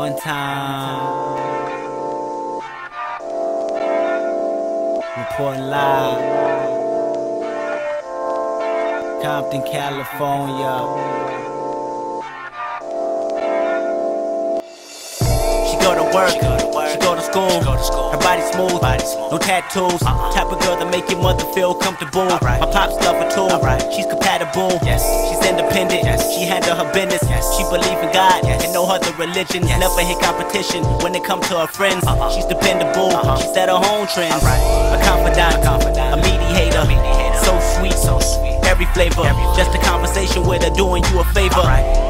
One time. Reporting live. Compton, California. She go to work, school. Her body smooth, no tattoos. Type of girl that make your mother feel comfortable. My pops love her too. She's compatible. Yes, she's independent. She handle her business. She believe in God and no other religion. Never hit competition when it comes to her friends. She's dependable. She set her own trends. A confidant, Every flavor, just a conversation with her doing you a favor.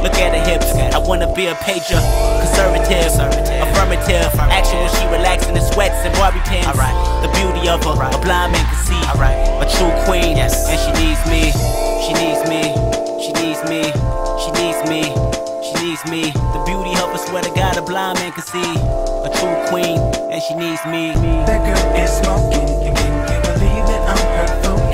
Look at her hips, I wanna be a pager. Conservative, affirmative. Action when she relaxing in sweats and Barbie pins. The beauty of her, a blind man can see. A true queen, and she needs me. She needs me. She needs me. She needs me. She needs me. The beauty of her, swear to God, a blind man can see. A true queen, and she needs me. That girl is smoking, and can you believe that I'm her focus?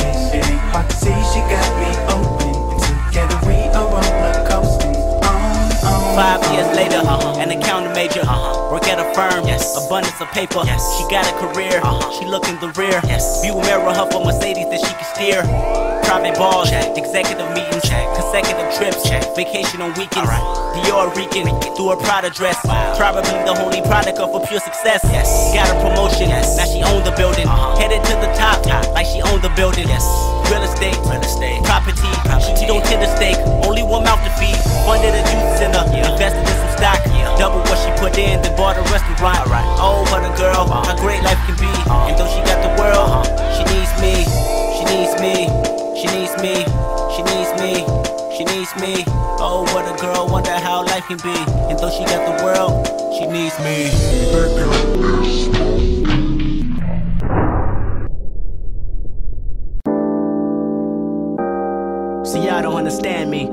An accountant major. Uh-huh. Work at a firm, yes. abundance of paper. She got a career, uh-huh. she look in the rear. Yes. View mirror her for Mercedes that she can steer. Private balls, executive meetings, Check. consecutive trips, Check. vacation on weekends. Dior Rican, through her Prada dress. Probably the holy product of her pure success. Yes. Got a promotion, now she owned the building. Me. She needs me. Oh, what a girl, wonder how life can be. And though she got the world, she needs me. See, y'all don't understand me.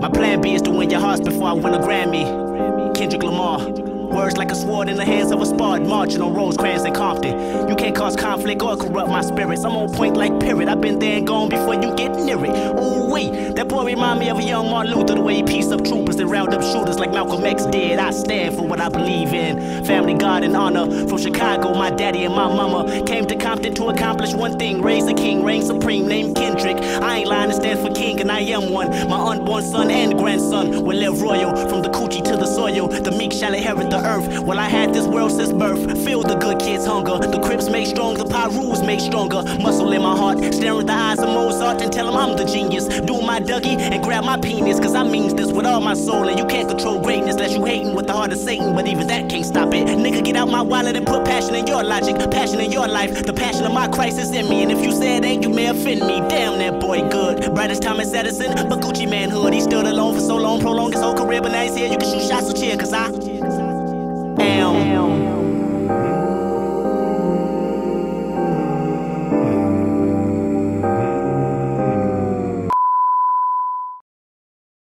My plan B is to win your hearts before I win a Grammy. Kendrick Lamar. Words like a sword in the hands of a spard, marching on Rosecrans and Compton. You can't cause conflict or corrupt my spirits. I'm on point like Pirate. I've been there and gone before you get near it. Ooh wee, that boy remind me of a young Martin Luther, the way he pieced up troopers and round up shooters like Malcolm X did. I stand for what I believe in. Family, God, and honor. From Chicago, my daddy and my mama came to Compton to accomplish one thing: raise a king, reign supreme, named Kendrick. I ain't lying to stand for king, and I am one. My unborn son and grandson will live royal from the coochie to the soil. The meek shall inherit the earth. Well, I had this world since birth. Feel the good kids' hunger. The Crips make strong, the Pirus make stronger. Muscle in my heart, staring with the eyes of Mozart and tell him I'm the genius. Do my Dougie and grab my penis, cause I means this with all my soul. And you can't control greatness unless you hating with the heart of Satan. But even that can't stop it. Nigga, get out my wallet and put passion in your logic, passion in your life. The passion of my Christ is in me. And if you say it ain't, you may offend me. Damn, that boy good. Brightest Thomas Edison, but Gucci manhood. He stood alone for so long, prolonged his whole career, but now he's here. You can shoot shots or cheer, cause I am.